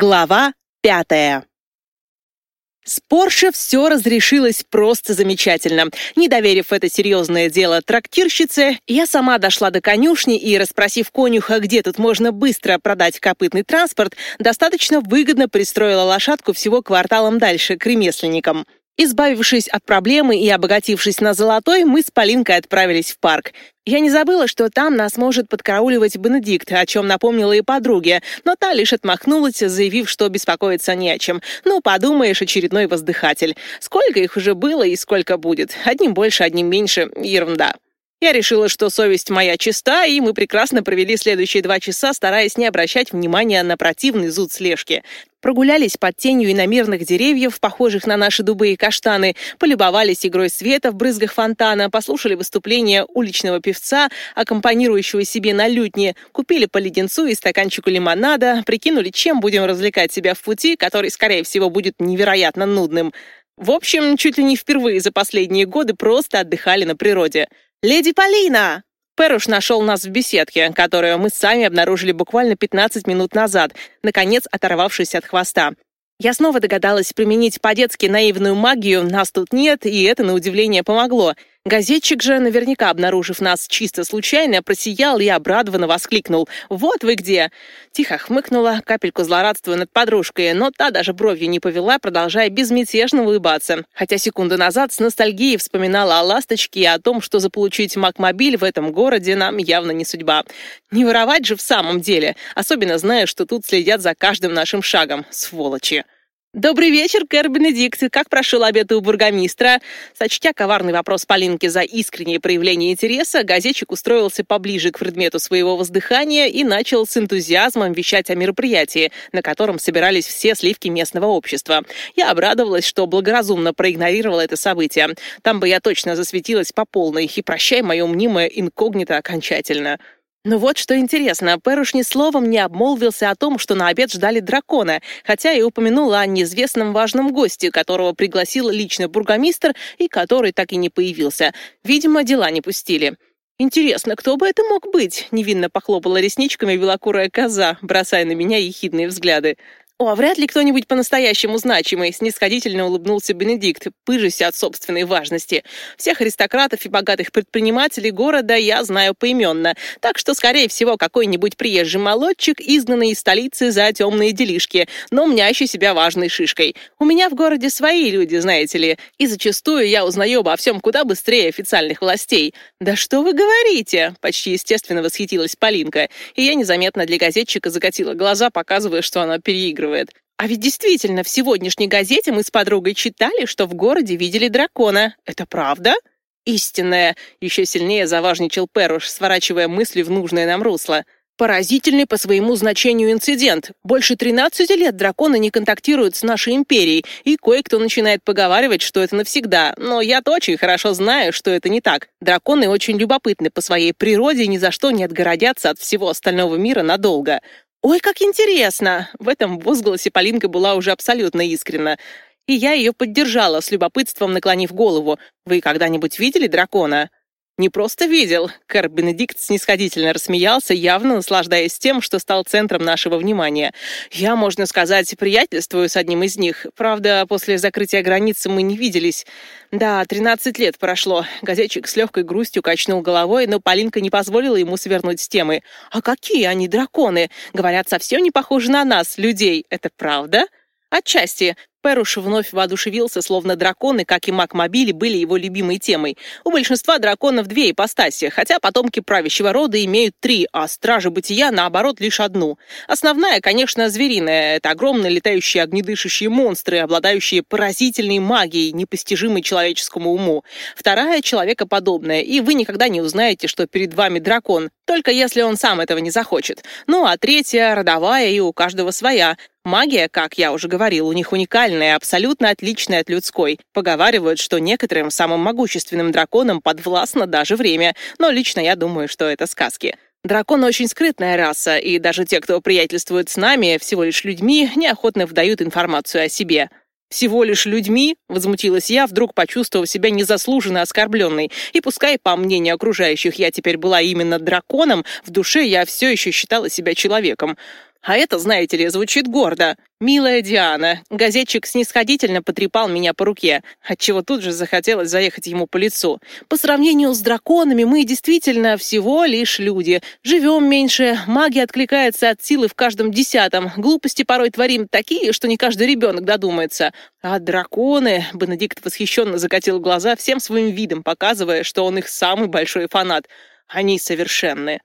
Глава пятая. С Порше все разрешилось просто замечательно. Не доверив это серьезное дело трактирщице, я сама дошла до конюшни и, расспросив конюха, где тут можно быстро продать копытный транспорт, достаточно выгодно пристроила лошадку всего кварталом дальше, к ремесленникам. Избавившись от проблемы и обогатившись на золотой, мы с Полинкой отправились в парк. Я не забыла, что там нас может подкарауливать Бенедикт, о чем напомнила и подруге, но та лишь отмахнулась, заявив, что беспокоиться не о чем. Ну, подумаешь, очередной воздыхатель. Сколько их уже было и сколько будет? Одним больше, одним меньше. Ерунда. Я решила, что совесть моя чиста, и мы прекрасно провели следующие два часа, стараясь не обращать внимания на противный зуд слежки. Прогулялись под тенью иномерных деревьев, похожих на наши дубы и каштаны, полюбовались игрой света в брызгах фонтана, послушали выступление уличного певца, аккомпанирующего себе на лютне, купили по леденцу и стаканчику лимонада, прикинули, чем будем развлекать себя в пути, который, скорее всего, будет невероятно нудным. В общем, чуть ли не впервые за последние годы просто отдыхали на природе. «Леди Полина!» Перуш нашел нас в беседке, которую мы сами обнаружили буквально 15 минут назад, наконец оторвавшись от хвоста. Я снова догадалась применить по-детски наивную магию, нас тут нет, и это, на удивление, помогло. Газетчик же, наверняка обнаружив нас чисто случайно, просиял и обрадованно воскликнул. «Вот вы где!» Тихо хмыкнула, капельку злорадствуя над подружкой, но та даже бровью не повела, продолжая безмятежно улыбаться. Хотя секунду назад с ностальгией вспоминала о ласточке и о том, что заполучить Макмобиль в этом городе нам явно не судьба. Не воровать же в самом деле, особенно зная, что тут следят за каждым нашим шагом, сволочи. «Добрый вечер, Кэр Бенедикт. Как прошел обед у бургомистра?» Сочтя коварный вопрос Полинки за искреннее проявление интереса, газетчик устроился поближе к предмету своего воздыхания и начал с энтузиазмом вещать о мероприятии, на котором собирались все сливки местного общества. Я обрадовалась, что благоразумно проигнорировала это событие. Там бы я точно засветилась по полной, и прощай мое мнимое инкогнито окончательно. Но ну вот что интересно, Перуш ни словом не обмолвился о том, что на обед ждали дракона, хотя и упомянул о неизвестном важном госте, которого пригласил лично бургомистр и который так и не появился. Видимо, дела не пустили. «Интересно, кто бы это мог быть?» — невинно похлопала ресничками белокурая коза, бросая на меня ехидные взгляды. «О, вряд ли кто-нибудь по-настоящему значимый», — снисходительно улыбнулся Бенедикт, пыжась от собственной важности. «Всех аристократов и богатых предпринимателей города я знаю поименно, так что, скорее всего, какой-нибудь приезжий молодчик, изгнанный из столицы за темные делишки, но мнящий себя важной шишкой. У меня в городе свои люди, знаете ли, и зачастую я узнаю обо всем куда быстрее официальных властей». «Да что вы говорите?» — почти естественно восхитилась Полинка, и я незаметно для газетчика закатила глаза, показывая, что она переигрывает подыгрывает. А ведь действительно, в сегодняшней газете мы с подругой читали, что в городе видели дракона. Это правда? Истинная. Еще сильнее заважничал Перуш, сворачивая мысли в нужное нам русло. Поразительный по своему значению инцидент. Больше 13 лет драконы не контактируют с нашей империей, и кое-кто начинает поговаривать, что это навсегда. Но я-то очень хорошо знаю, что это не так. Драконы очень любопытны по своей природе и ни за что не отгородятся от всего остального мира надолго. «Ой, как интересно!» В этом возгласе Полинка была уже абсолютно искренна. И я ее поддержала, с любопытством наклонив голову. «Вы когда-нибудь видели дракона?» «Не просто видел», — Кэр Бенедикт снисходительно рассмеялся, явно наслаждаясь тем, что стал центром нашего внимания. «Я, можно сказать, приятельствую с одним из них. Правда, после закрытия границы мы не виделись. Да, 13 лет прошло». Газетчик с легкой грустью качнул головой, но Полинка не позволила ему свернуть с темы. «А какие они драконы? Говорят, совсем не похожи на нас, людей. Это правда?» Отчасти. Перуш вновь воодушевился, словно драконы, как и Макмобили, были его любимой темой. У большинства драконов две ипостаси, хотя потомки правящего рода имеют три, а стражи бытия, наоборот, лишь одну. Основная, конечно, звериная. Это огромные летающие огнедышащие монстры, обладающие поразительной магией, непостижимой человеческому уму. Вторая — человекоподобная, и вы никогда не узнаете, что перед вами дракон, только если он сам этого не захочет. Ну а третья — родовая, и у каждого своя. Магия, как я уже говорил, у них уникальная, абсолютно отличная от людской. Поговаривают, что некоторым самым могущественным драконам подвластно даже время, но лично я думаю, что это сказки. Драконы очень скрытная раса, и даже те, кто приятельствует с нами, всего лишь людьми, неохотно вдают информацию о себе. «Всего лишь людьми?» — возмутилась я, вдруг почувствовав себя незаслуженно оскорбленной. И пускай, по мнению окружающих, я теперь была именно драконом, в душе я все еще считала себя человеком. А это, знаете ли, звучит гордо. «Милая Диана». Газетчик снисходительно потрепал меня по руке, отчего тут же захотелось заехать ему по лицу. По сравнению с драконами мы действительно всего лишь люди. Живем меньше, магия откликается от силы в каждом десятом. Глупости порой творим такие, что не каждый ребенок додумается. А драконы... Бенедикт восхищенно закатил глаза всем своим видом, показывая, что он их самый большой фанат. Они совершенны.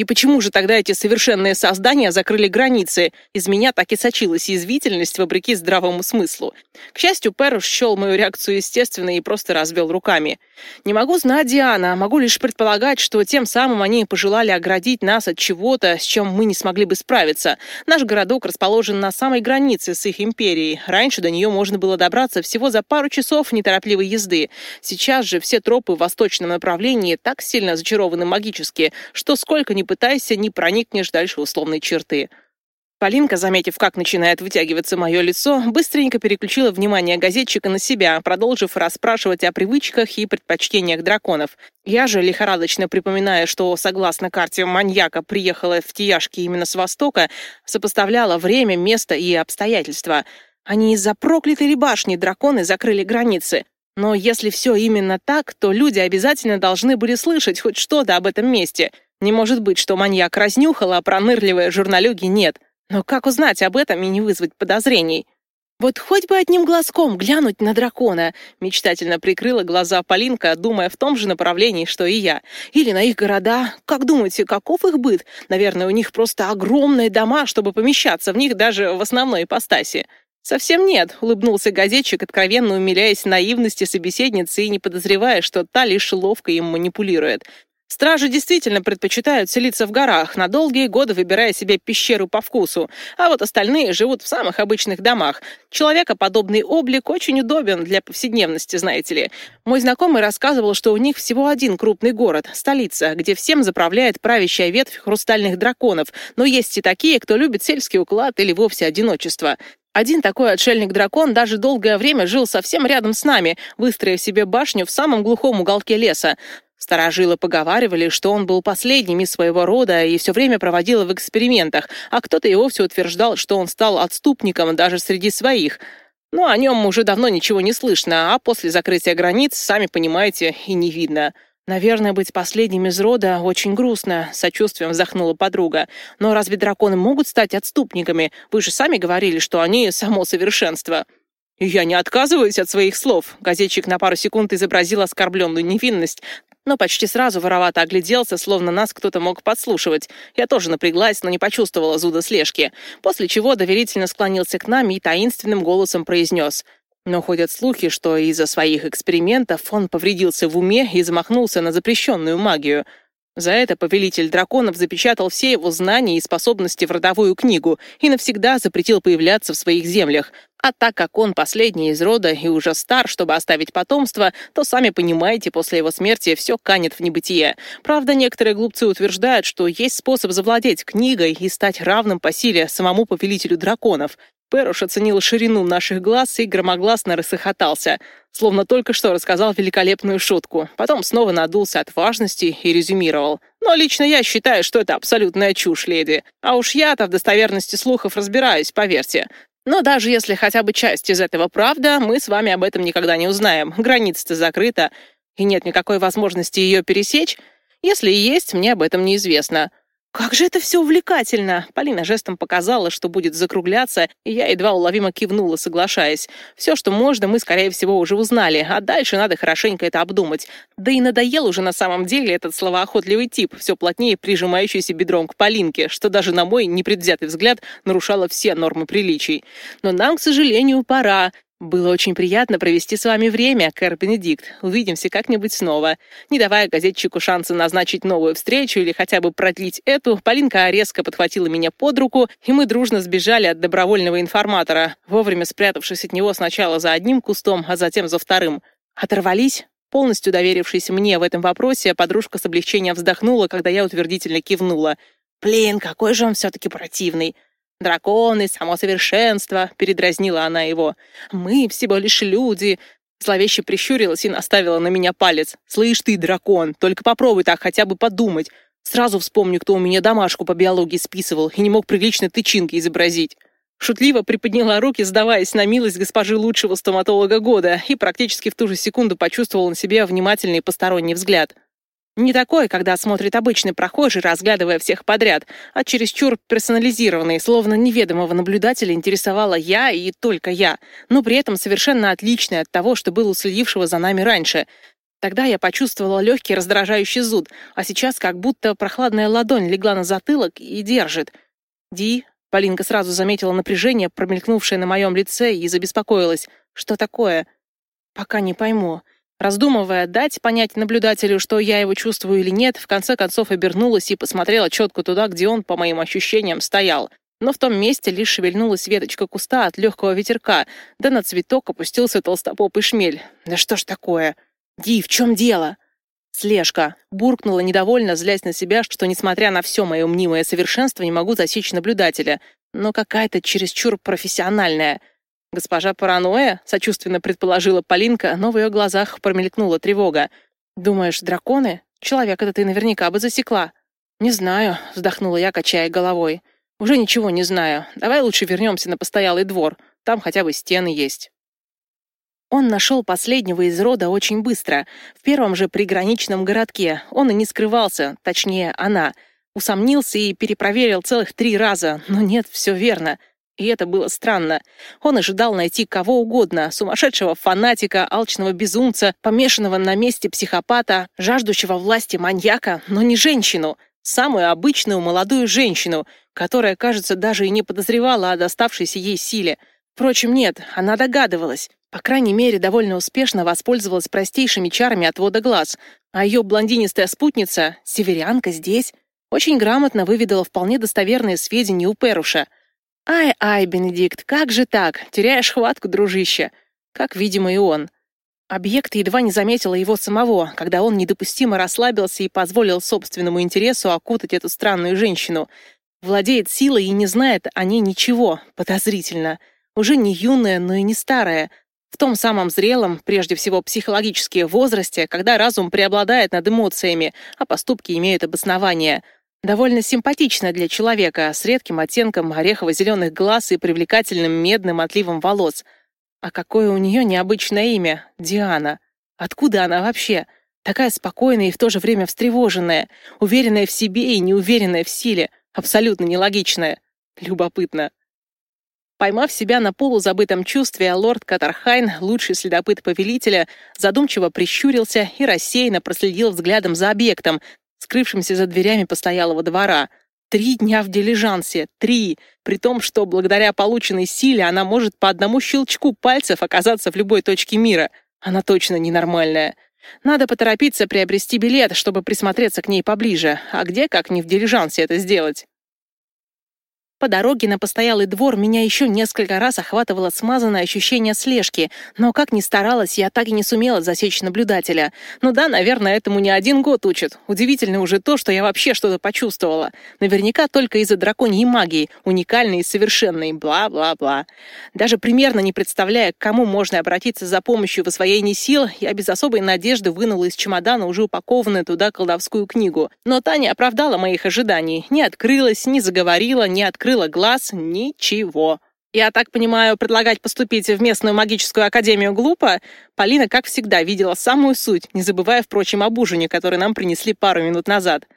И почему же тогда эти совершенные создания закрыли границы? Из меня так и сочилась язвительность, вопреки здравому смыслу. К счастью, Перуш счел мою реакцию естественной и просто развел руками. Не могу знать, Диана, могу лишь предполагать, что тем самым они пожелали оградить нас от чего-то, с чем мы не смогли бы справиться. Наш городок расположен на самой границе с их империей. Раньше до нее можно было добраться всего за пару часов неторопливой езды. Сейчас же все тропы в восточном направлении так сильно зачарованы магически, что сколько ни пытайся, не проникнешь дальше условной черты. Полинка, заметив, как начинает вытягиваться мое лицо, быстренько переключила внимание газетчика на себя, продолжив расспрашивать о привычках и предпочтениях драконов. Я же, лихорадочно припоминая, что, согласно карте маньяка, приехала в Тияшки именно с востока, сопоставляла время, место и обстоятельства. Они из-за проклятой ли башни драконы закрыли границы. Но если все именно так, то люди обязательно должны были слышать хоть что-то об этом месте — не может быть, что маньяк разнюхал, а пронырливые журналюги нет. Но как узнать об этом и не вызвать подозрений? Вот хоть бы одним глазком глянуть на дракона, мечтательно прикрыла глаза Полинка, думая в том же направлении, что и я. Или на их города. Как думаете, каков их быт? Наверное, у них просто огромные дома, чтобы помещаться в них даже в основной ипостаси. «Совсем нет», — улыбнулся газетчик, откровенно умиляясь наивности собеседницы и не подозревая, что та лишь ловко им манипулирует. Стражи действительно предпочитают селиться в горах, на долгие годы выбирая себе пещеру по вкусу, а вот остальные живут в самых обычных домах. Человекоподобный облик очень удобен для повседневности, знаете ли. Мой знакомый рассказывал, что у них всего один крупный город, столица, где всем заправляет правящая ветвь хрустальных драконов, но есть и такие, кто любит сельский уклад или вовсе одиночество. Один такой отшельник-дракон даже долгое время жил совсем рядом с нами, выстроив себе башню в самом глухом уголке леса. Старожилы поговаривали, что он был последним из своего рода и все время проводил в экспериментах, а кто-то и вовсе утверждал, что он стал отступником даже среди своих. Но о нем уже давно ничего не слышно, а после закрытия границ, сами понимаете, и не видно. «Наверное, быть последним из рода очень грустно», — сочувствием вздохнула подруга. «Но разве драконы могут стать отступниками? Вы же сами говорили, что они — само совершенство». «Я не отказываюсь от своих слов», — газетчик на пару секунд изобразил оскорбленную невинность, но почти сразу воровато огляделся, словно нас кто-то мог подслушивать. Я тоже напряглась, но не почувствовала зуда слежки, после чего доверительно склонился к нам и таинственным голосом произнес но ходят слухи, что из-за своих экспериментов он повредился в уме и замахнулся на запрещенную магию. За это повелитель драконов запечатал все его знания и способности в родовую книгу и навсегда запретил появляться в своих землях. А так как он последний из рода и уже стар, чтобы оставить потомство, то, сами понимаете, после его смерти все канет в небытие. Правда, некоторые глупцы утверждают, что есть способ завладеть книгой и стать равным по силе самому повелителю драконов. Перуш оценил ширину наших глаз и громогласно рассохотался, словно только что рассказал великолепную шутку. Потом снова надулся от важности и резюмировал. «Но лично я считаю, что это абсолютная чушь, леди. А уж я-то в достоверности слухов разбираюсь, поверьте. Но даже если хотя бы часть из этого правда, мы с вами об этом никогда не узнаем. Граница-то закрыта, и нет никакой возможности ее пересечь. Если и есть, мне об этом неизвестно. «Как же это все увлекательно!» Полина жестом показала, что будет закругляться, и я едва уловимо кивнула, соглашаясь. Все, что можно, мы, скорее всего, уже узнали, а дальше надо хорошенько это обдумать. Да и надоел уже на самом деле этот словоохотливый тип, все плотнее прижимающийся бедром к Полинке, что даже на мой непредвзятый взгляд нарушало все нормы приличий. Но нам, к сожалению, пора. Было очень приятно провести с вами время, Кэр Бенедикт. Увидимся как-нибудь снова. Не давая газетчику шанса назначить новую встречу или хотя бы продлить эту, Полинка резко подхватила меня под руку, и мы дружно сбежали от добровольного информатора, вовремя спрятавшись от него сначала за одним кустом, а затем за вторым. Оторвались? Полностью доверившись мне в этом вопросе, подружка с облегчением вздохнула, когда я утвердительно кивнула. «Блин, какой же он все-таки противный!» «Драконы, само совершенство», — передразнила она его. «Мы всего лишь люди». Зловеще прищурилась и наставила на меня палец. «Слышь ты, дракон, только попробуй так хотя бы подумать. Сразу вспомню, кто у меня домашку по биологии списывал и не мог прилично тычинки изобразить. Шутливо приподняла руки, сдаваясь на милость госпожи лучшего стоматолога года, и практически в ту же секунду почувствовала на себе внимательный посторонний взгляд. Не такой, когда смотрит обычный прохожий, разглядывая всех подряд, а чересчур персонализированный, словно неведомого наблюдателя интересовала я и только я, но при этом совершенно отличный от того, что было следившего за нами раньше. Тогда я почувствовала легкий раздражающий зуд, а сейчас как будто прохладная ладонь легла на затылок и держит. «Ди, Полинка сразу заметила напряжение, промелькнувшее на моем лице, и забеспокоилась. «Что такое?» «Пока не пойму». Раздумывая, дать понять наблюдателю, что я его чувствую или нет, в конце концов обернулась и посмотрела четко туда, где он, по моим ощущениям, стоял. Но в том месте лишь шевельнулась веточка куста от легкого ветерка, да на цветок опустился толстопопый шмель. «Да что ж такое?» «Ди, в чем дело?» Слежка. Буркнула недовольно, злясь на себя, что, несмотря на все мое мнимое совершенство, не могу засечь наблюдателя. Но какая-то чересчур профессиональная. Госпожа Паранойя, сочувственно предположила Полинка, но в ее глазах промелькнула тревога. «Думаешь, драконы? Человека-то ты наверняка бы засекла». «Не знаю», — вздохнула я, качая головой. «Уже ничего не знаю. Давай лучше вернемся на постоялый двор. Там хотя бы стены есть». Он нашел последнего из рода очень быстро. В первом же приграничном городке. Он и не скрывался, точнее, она. Усомнился и перепроверил целых три раза, но нет, все верно. И это было странно. Он ожидал найти кого угодно, сумасшедшего фанатика, алчного безумца, помешанного на месте психопата, жаждущего власти маньяка, но не женщину. Самую обычную молодую женщину, которая, кажется, даже и не подозревала о доставшейся ей силе. Впрочем, нет, она догадывалась. По крайней мере, довольно успешно воспользовалась простейшими чарами отвода глаз, а ее блондинистая спутница, северянка здесь, очень грамотно выведала вполне достоверные сведения у Перуша. «Ай-ай, Бенедикт, как же так? Теряешь хватку, дружище!» Как, видимо, и он. Объект едва не заметила его самого, когда он недопустимо расслабился и позволил собственному интересу окутать эту странную женщину. Владеет силой и не знает о ней ничего, подозрительно. Уже не юная, но и не старая, в том самом зрелом, прежде всего психологически, возрасте, когда разум преобладает над эмоциями, а поступки имеют обоснование. Довольно симпатичная для человека, с редким оттенком орехово-зеленых глаз и привлекательным медным отливом волос. А какое у нее необычное имя — Диана. Откуда она вообще? Такая спокойная и в то же время встревоженная, уверенная в себе и неуверенная в силе, абсолютно нелогичная. Любопытно. Поймав себя на полузабытом чувстве, лорд Катархайн, лучший следопыт повелителя, задумчиво прищурился и рассеянно проследил взглядом за объектом, скрывшимся за дверями постоялого двора. Три дня в дилижансе. Три. При том, что благодаря полученной силе она может по одному щелчку пальцев оказаться в любой точке мира. Она точно ненормальная. Надо поторопиться приобрести билет, чтобы присмотреться к ней поближе. А где, как не в дилижансе, это сделать? По дороге на постоялый двор меня еще несколько раз охватывало смазанное ощущение слежки, но как ни старалась, я так и не сумела засечь наблюдателя. Ну да, наверное, этому не один год учат. Удивительно уже то, что я вообще что-то почувствовала. Наверняка только из-за драконьей магии, уникальной и совершенной, бла-бла-бла. Даже примерно не представляя, к кому можно обратиться за помощью в освоении сил, я без особой надежды вынула из чемодана уже упакованную туда колдовскую книгу. Но та не оправдала моих ожиданий. Не открылась, не заговорила, не открыла открыла глаз — ничего. Я так понимаю, предлагать поступить в местную магическую академию глупо? Полина, как всегда, видела самую суть, не забывая, впрочем, об ужине, который нам принесли пару минут назад.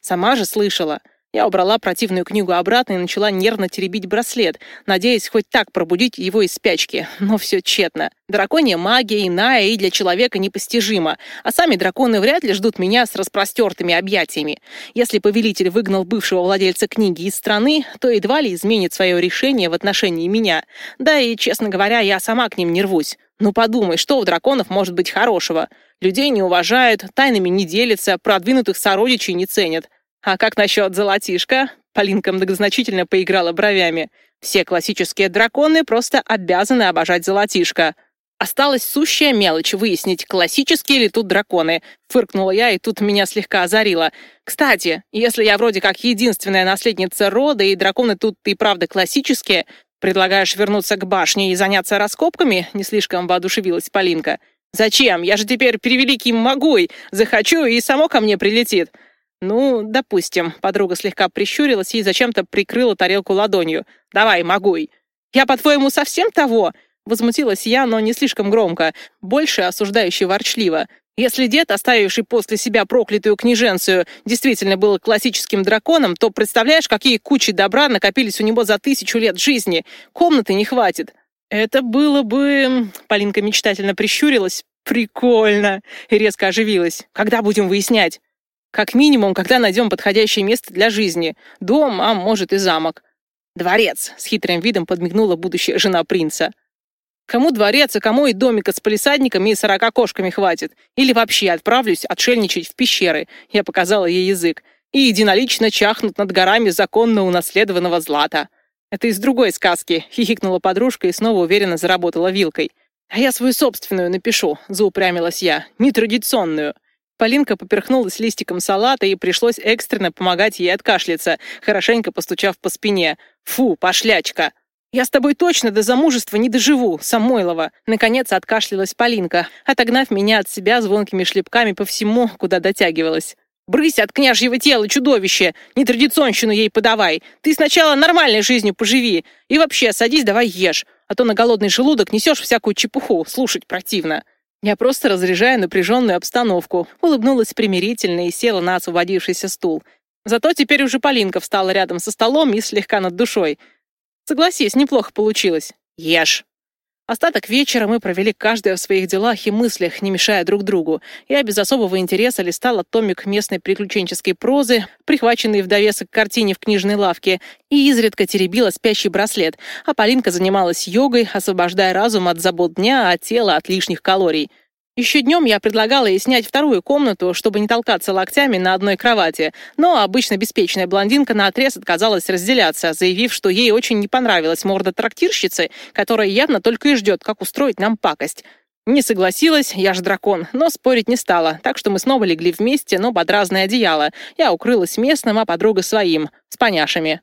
Сама же слышала. Я убрала противную книгу обратно и начала нервно теребить браслет, надеясь хоть так пробудить его из спячки. Но все тщетно. Драконья магия иная и для человека непостижима, а сами драконы вряд ли ждут меня с распростертыми объятиями. Если повелитель выгнал бывшего владельца книги из страны, то едва ли изменит свое решение в отношении меня. Да и, честно говоря, я сама к ним не рвусь. Ну подумай, что у драконов может быть хорошего? Людей не уважают, тайнами не делятся, продвинутых сородичей не ценят. А как насчет золотишка? Полинка многозначительно поиграла бровями. Все классические драконы просто обязаны обожать золотишко. Осталась сущая мелочь выяснить, классические ли тут драконы. Фыркнула я, и тут меня слегка озарило. Кстати, если я вроде как единственная наследница рода, и драконы тут и правда классические, предлагаешь вернуться к башне и заняться раскопками? Не слишком воодушевилась Полинка. Зачем? Я же теперь превеликий могуй. Захочу, и само ко мне прилетит. «Ну, допустим», — подруга слегка прищурилась и зачем-то прикрыла тарелку ладонью. «Давай, могуй». «Я, по-твоему, совсем того?» Возмутилась я, но не слишком громко, больше осуждающе ворчливо. Если дед, оставивший после себя проклятую княженцию, действительно был классическим драконом, то представляешь, какие кучи добра накопились у него за тысячу лет жизни. Комнаты не хватит. Это было бы... Полинка мечтательно прищурилась. Прикольно. И резко оживилась. Когда будем выяснять? Как минимум, когда найдем подходящее место для жизни. Дом, а может и замок. Дворец. С хитрым видом подмигнула будущая жена принца. Кому дворец, а кому и домика с полисадниками и сорока кошками хватит. Или вообще отправлюсь отшельничать в пещеры. Я показала ей язык. И единолично чахнут над горами законно унаследованного злата. Это из другой сказки, хихикнула подружка и снова уверенно заработала вилкой. А я свою собственную напишу, заупрямилась я, нетрадиционную. Полинка поперхнулась листиком салата и пришлось экстренно помогать ей откашляться, хорошенько постучав по спине. «Фу, пошлячка!» «Я с тобой точно до замужества не доживу, Самойлова!» Наконец откашлялась Полинка, отогнав меня от себя звонкими шлепками по всему, куда дотягивалась. «Брысь от княжьего тела, чудовище! Нетрадиционщину ей подавай! Ты сначала нормальной жизнью поживи! И вообще, садись, давай ешь, а то на голодный желудок несешь всякую чепуху, слушать противно!» Я просто разряжаю напряженную обстановку, улыбнулась примирительно и села на освободившийся стул. Зато теперь уже Полинка встала рядом со столом и слегка над душой. Согласись, неплохо получилось. Ешь. Остаток вечера мы провели каждая в своих делах и мыслях, не мешая друг другу. Я без особого интереса листала томик местной приключенческой прозы, прихваченный в довесок к картине в книжной лавке, и изредка теребила спящий браслет, а Полинка занималась йогой, освобождая разум от забот дня, а тело от лишних калорий. Еще днем я предлагала ей снять вторую комнату, чтобы не толкаться локтями на одной кровати, но обычно беспечная блондинка наотрез отказалась разделяться, заявив, что ей очень не понравилась морда трактирщицы, которая явно только и ждет, как устроить нам пакость. Не согласилась, я ж дракон, но спорить не стала, так что мы снова легли вместе, но под разное одеяло. Я укрылась местным, а подруга своим, с поняшами.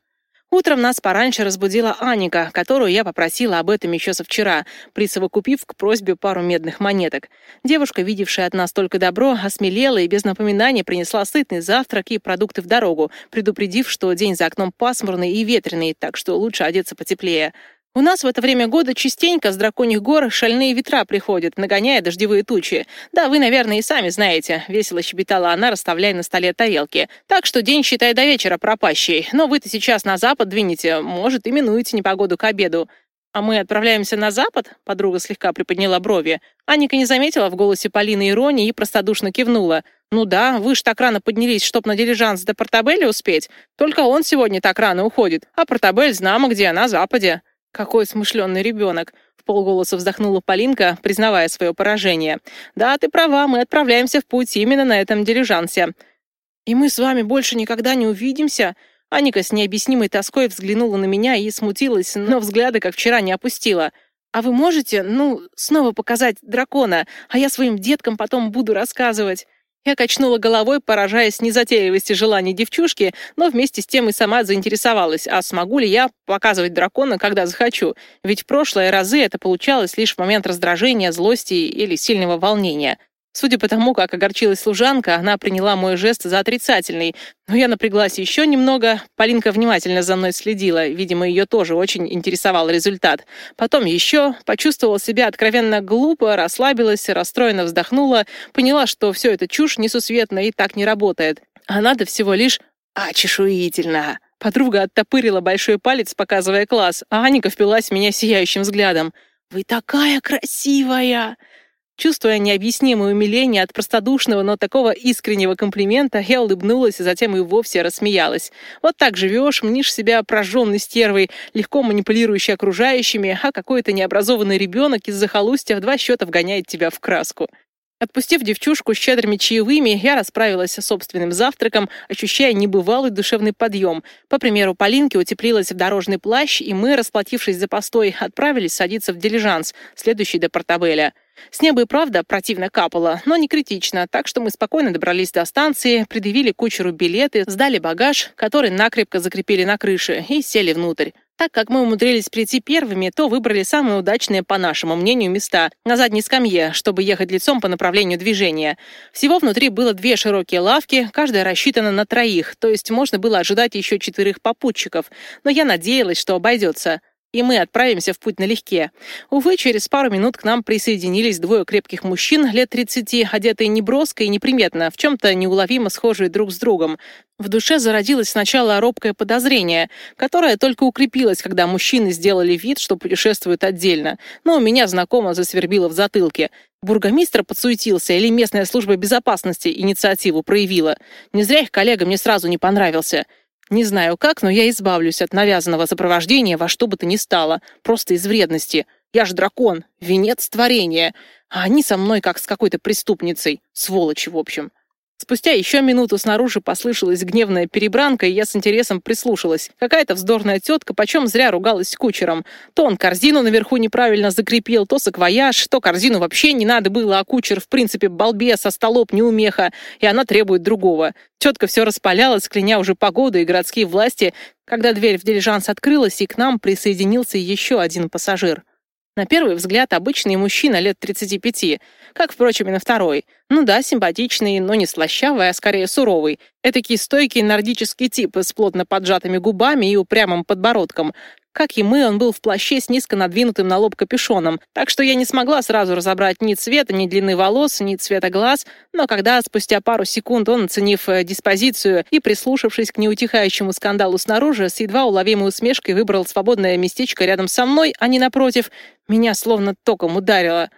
Утром нас пораньше разбудила Аника, которую я попросила об этом еще со вчера, присовокупив к просьбе пару медных монеток. Девушка, видевшая от нас только добро, осмелела и без напоминания принесла сытный завтрак и продукты в дорогу, предупредив, что день за окном пасмурный и ветреный, так что лучше одеться потеплее. У нас в это время года частенько с драконьих гор шальные ветра приходят, нагоняя дождевые тучи. Да, вы, наверное, и сами знаете, весело щебетала она, расставляя на столе тарелки. Так что день, считай, до вечера пропащий. Но вы-то сейчас на запад двинете, может, именуете непогоду к обеду. «А мы отправляемся на запад?» — подруга слегка приподняла брови. Аника не заметила в голосе Полины иронии и простодушно кивнула. «Ну да, вы ж так рано поднялись, чтоб на дилижанс до Портабелли успеть. Только он сегодня так рано уходит, а Портабель знамо где, на западе». «Какой смышленый ребенок!» — в полголоса вздохнула Полинка, признавая свое поражение. «Да, ты права, мы отправляемся в путь именно на этом дилижансе». «И мы с вами больше никогда не увидимся?» Аника с необъяснимой тоской взглянула на меня и смутилась, но взгляды, как вчера, не опустила. «А вы можете, ну, снова показать дракона, а я своим деткам потом буду рассказывать?» Я качнула головой, поражаясь незатейливости желаний девчушки, но вместе с тем и сама заинтересовалась, а смогу ли я показывать дракона, когда захочу, ведь в прошлые разы это получалось лишь в момент раздражения, злости или сильного волнения. Судя по тому, как огорчилась служанка, она приняла мой жест за отрицательный. Но я напряглась еще немного. Полинка внимательно за мной следила. Видимо, ее тоже очень интересовал результат. Потом еще почувствовала себя откровенно глупо, расслабилась, расстроенно вздохнула, поняла, что все это чушь несусветная и так не работает. А надо всего лишь «А, чешуительно!» Подруга оттопырила большой палец, показывая класс, а Аника впилась в меня сияющим взглядом. «Вы такая красивая!» Чувствуя необъяснимое умиление от простодушного, но такого искреннего комплимента, я улыбнулась и затем и вовсе рассмеялась. Вот так живешь, мнишь себя прожженной стервой, легко манипулирующей окружающими, а какой-то необразованный ребенок из захолустья в два счета вгоняет тебя в краску. Отпустив девчушку щедрыми чаевыми, я расправилась с собственным завтраком, ощущая небывалый душевный подъем. По примеру Полинки утеплилась в дорожный плащ, и мы, расплатившись за постой, отправились садиться в дилижанс, следующий до Портабеля. С неба и правда противно капало, но не критично, так что мы спокойно добрались до станции, предъявили кучеру билеты, сдали багаж, который накрепко закрепили на крыше, и сели внутрь. Так как мы умудрились прийти первыми, то выбрали самые удачные, по нашему мнению, места на задней скамье, чтобы ехать лицом по направлению движения. Всего внутри было две широкие лавки, каждая рассчитана на троих, то есть можно было ожидать еще четырех попутчиков, но я надеялась, что обойдется и мы отправимся в путь налегке. Увы, через пару минут к нам присоединились двое крепких мужчин лет 30, одетые неброско и неприметно, в чем-то неуловимо схожие друг с другом. В душе зародилось сначала робкое подозрение, которое только укрепилось, когда мужчины сделали вид, что путешествуют отдельно. Но у меня знакомо засвербило в затылке. Бургомистр подсуетился или местная служба безопасности инициативу проявила. Не зря их коллега мне сразу не понравился. Не знаю как, но я избавлюсь от навязанного сопровождения во что бы то ни стало, просто из вредности. Я ж дракон, венец творения, а они со мной как с какой-то преступницей, сволочи в общем. Спустя еще минуту снаружи послышалась гневная перебранка, и я с интересом прислушалась. Какая-то вздорная тетка почем зря ругалась с кучером. То он корзину наверху неправильно закрепил, то саквояж, то корзину вообще не надо было, а кучер, в принципе, балбес, а столоп неумеха, и она требует другого. Тетка все распалялась, кляня уже погоду и городские власти, когда дверь в дилижанс открылась, и к нам присоединился еще один пассажир. На первый взгляд обычный мужчина лет 35, как, впрочем, и на второй. Ну да, симпатичный, но не слащавый, а скорее суровый. Этакий стойкий нордический тип с плотно поджатыми губами и упрямым подбородком. Как и мы, он был в плаще с низко надвинутым на лоб капюшоном, так что я не смогла сразу разобрать ни цвета, ни длины волос, ни цвета глаз, но когда спустя пару секунд он, оценив э, диспозицию и прислушавшись к неутихающему скандалу снаружи, с едва уловимой усмешкой выбрал свободное местечко рядом со мной, а не напротив, меня словно током ударило.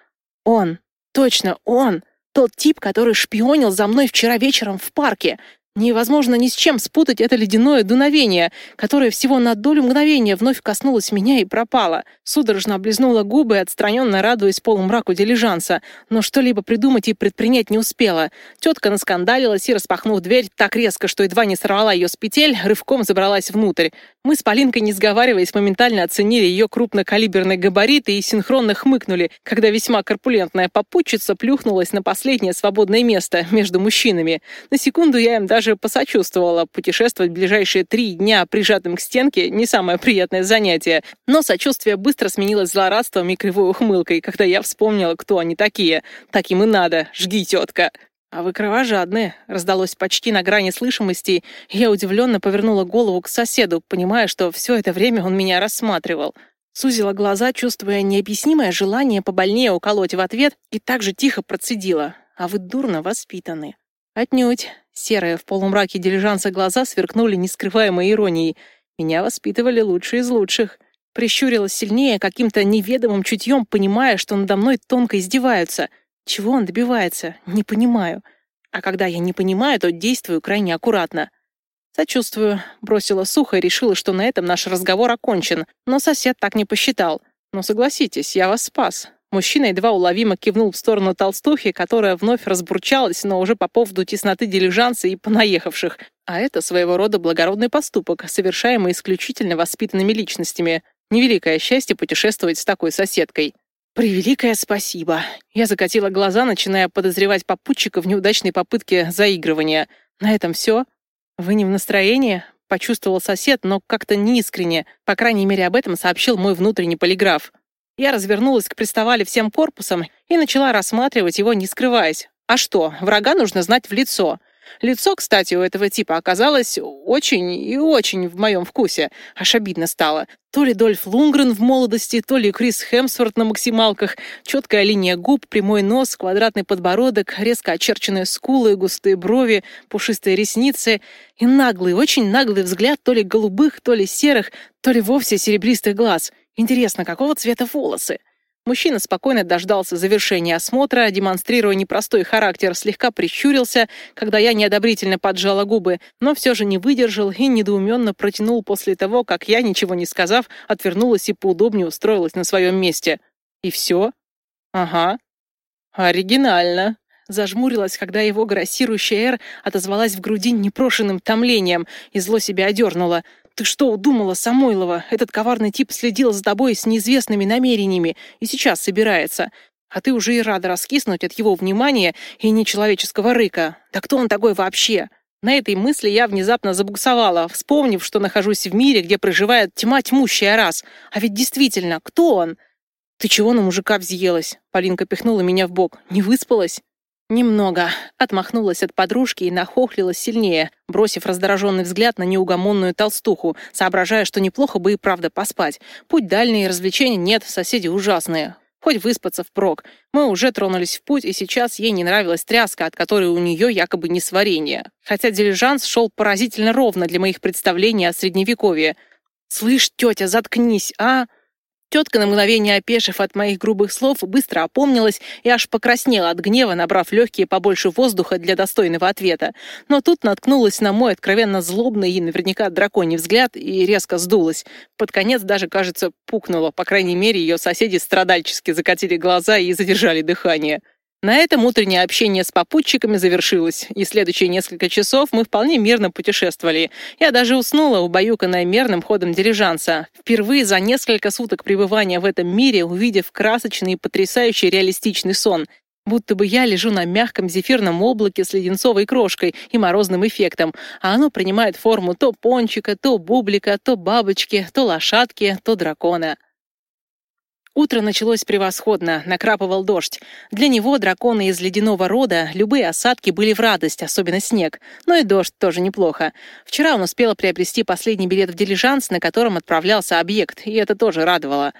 Он, точно он, тот тип, который шпионил за мной вчера вечером в парке. Невозможно ни с чем спутать это ледяное дуновение, которое всего на долю мгновения вновь коснулось меня и пропало. Судорожно облизнула губы, отстраненно радуясь полумраку дилижанса, но что-либо придумать и предпринять не успела. Тетка наскандалилась и, распахнув дверь так резко, что едва не сорвала ее с петель, рывком забралась внутрь. Мы с Полинкой, не сговариваясь, моментально оценили ее крупнокалиберные габариты и синхронно хмыкнули, когда весьма корпулентная попутчица плюхнулась на последнее свободное место между мужчинами. На секунду я им даже даже посочувствовала. Путешествовать ближайшие три дня прижатым к стенке не самое приятное занятие. Но сочувствие быстро сменилось злорадством и кривой ухмылкой, когда я вспомнила, кто они такие. Так им и надо. Жги, тетка. «А вы кровожадные», — раздалось почти на грани слышимости, и я удивленно повернула голову к соседу, понимая, что все это время он меня рассматривал. Сузила глаза, чувствуя необъяснимое желание побольнее уколоть в ответ, и так же тихо процедила. «А вы дурно воспитаны». «Отнюдь. Серые в полумраке дилижанса глаза сверкнули нескрываемой иронией. Меня воспитывали лучшие из лучших. Прищурилась сильнее, каким-то неведомым чутьем, понимая, что надо мной тонко издеваются. Чего он добивается? Не понимаю. А когда я не понимаю, то действую крайне аккуратно. «Сочувствую», — бросила сухо и решила, что на этом наш разговор окончен. Но сосед так не посчитал. «Но согласитесь, я вас спас. Мужчина едва уловимо кивнул в сторону толстухи, которая вновь разбурчалась, но уже по поводу тесноты дилижанса и понаехавших. А это своего рода благородный поступок, совершаемый исключительно воспитанными личностями. Невеликое счастье путешествовать с такой соседкой. «Превеликое спасибо!» Я закатила глаза, начиная подозревать попутчика в неудачной попытке заигрывания. «На этом все? Вы не в настроении?» Почувствовал сосед, но как-то неискренне. По крайней мере, об этом сообщил мой внутренний полиграф. Я развернулась к приставали всем корпусом и начала рассматривать его, не скрываясь. А что, врага нужно знать в лицо. Лицо, кстати, у этого типа оказалось очень и очень в моем вкусе. Аж обидно стало. То ли Дольф Лунгрен в молодости, то ли Крис Хемсворт на максималках. Четкая линия губ, прямой нос, квадратный подбородок, резко очерченные скулы, густые брови, пушистые ресницы и наглый, очень наглый взгляд то ли голубых, то ли серых, то ли вовсе серебристых глаз. Интересно, какого цвета волосы? Мужчина спокойно дождался завершения осмотра, демонстрируя непростой характер, слегка прищурился, когда я неодобрительно поджала губы, но все же не выдержал и недоуменно протянул после того, как я, ничего не сказав, отвернулась и поудобнее устроилась на своем месте. И все? Ага. Оригинально. Зажмурилась, когда его грассирующая «Р» отозвалась в груди непрошенным томлением и зло себя одернула. «Ты что удумала, Самойлова? Этот коварный тип следил за тобой с неизвестными намерениями и сейчас собирается. А ты уже и рада раскиснуть от его внимания и нечеловеческого рыка. Да кто он такой вообще?» На этой мысли я внезапно забуксовала, вспомнив, что нахожусь в мире, где проживает тьма тьмущая раз. А ведь действительно, кто он? «Ты чего на мужика взъелась?» Полинка пихнула меня в бок. «Не выспалась?» «Немного», — отмахнулась от подружки и нахохлилась сильнее, бросив раздраженный взгляд на неугомонную толстуху, соображая, что неплохо бы и правда поспать. Путь дальний, развлечений нет, соседи ужасные. Хоть выспаться впрок. Мы уже тронулись в путь, и сейчас ей не нравилась тряска, от которой у нее якобы не сварение. Хотя дилижанс шел поразительно ровно для моих представлений о Средневековье. «Слышь, тетя, заткнись, а!» Тетка, на мгновение опешив от моих грубых слов, быстро опомнилась и аж покраснела от гнева, набрав легкие побольше воздуха для достойного ответа. Но тут наткнулась на мой откровенно злобный и наверняка драконий взгляд и резко сдулась. Под конец даже, кажется, пукнула. По крайней мере, ее соседи страдальчески закатили глаза и задержали дыхание. На этом утреннее общение с попутчиками завершилось, и следующие несколько часов мы вполне мирно путешествовали. Я даже уснула, убаюканная мерным ходом дирижанса. Впервые за несколько суток пребывания в этом мире, увидев красочный и потрясающий реалистичный сон. Будто бы я лежу на мягком зефирном облаке с леденцовой крошкой и морозным эффектом, а оно принимает форму то пончика, то бублика, то бабочки, то лошадки, то дракона. Утро началось превосходно, накрапывал дождь. Для него, дракона из ледяного рода, любые осадки были в радость, особенно снег. Но и дождь тоже неплохо. Вчера он успел приобрести последний билет в дилижанс, на котором отправлялся объект, и это тоже радовало.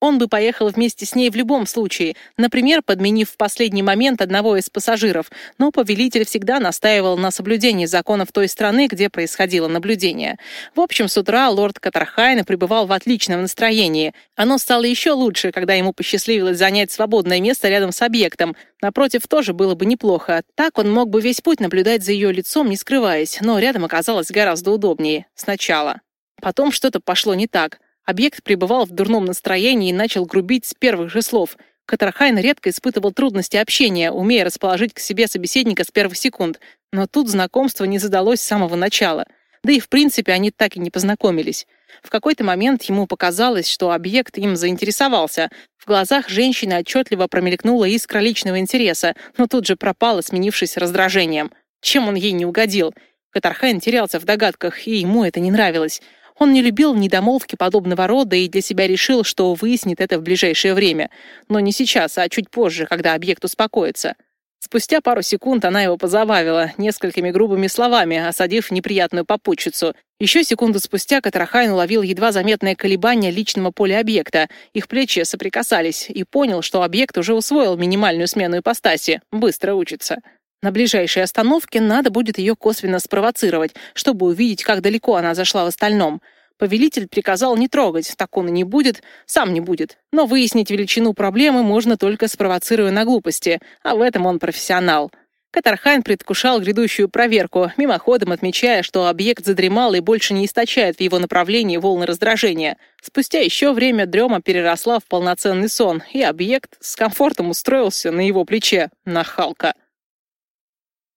Он бы поехал вместе с ней в любом случае, например, подменив в последний момент одного из пассажиров, но повелитель всегда настаивал на соблюдении законов той страны, где происходило наблюдение. В общем, с утра лорд Катархайн пребывал в отличном настроении. Оно стало еще лучше, когда ему посчастливилось занять свободное место рядом с объектом. Напротив, тоже было бы неплохо. Так он мог бы весь путь наблюдать за ее лицом, не скрываясь, но рядом оказалось гораздо удобнее. Сначала. Потом что-то пошло не так. Объект пребывал в дурном настроении и начал грубить с первых же слов. Катрахайн редко испытывал трудности общения, умея расположить к себе собеседника с первых секунд. Но тут знакомство не задалось с самого начала. Да и в принципе они так и не познакомились. В какой-то момент ему показалось, что объект им заинтересовался. В глазах женщины отчетливо промелькнула искра личного интереса, но тут же пропала, сменившись раздражением. Чем он ей не угодил? Катархайн терялся в догадках, и ему это не нравилось. Он не любил недомолвки подобного рода и для себя решил, что выяснит это в ближайшее время. Но не сейчас, а чуть позже, когда объект успокоится. Спустя пару секунд она его позабавила несколькими грубыми словами, осадив неприятную попутчицу. Еще секунду спустя Катархайн уловил едва заметное колебание личного поля объекта. Их плечи соприкасались и понял, что объект уже усвоил минимальную смену ипостаси. Быстро учится. На ближайшей остановке надо будет ее косвенно спровоцировать, чтобы увидеть, как далеко она зашла в остальном. Повелитель приказал не трогать, так он и не будет, сам не будет. Но выяснить величину проблемы можно только спровоцируя на глупости, а в этом он профессионал. Катархайн предвкушал грядущую проверку, мимоходом отмечая, что объект задремал и больше не источает в его направлении волны раздражения. Спустя еще время дрема переросла в полноценный сон, и объект с комфортом устроился на его плече. Нахалка.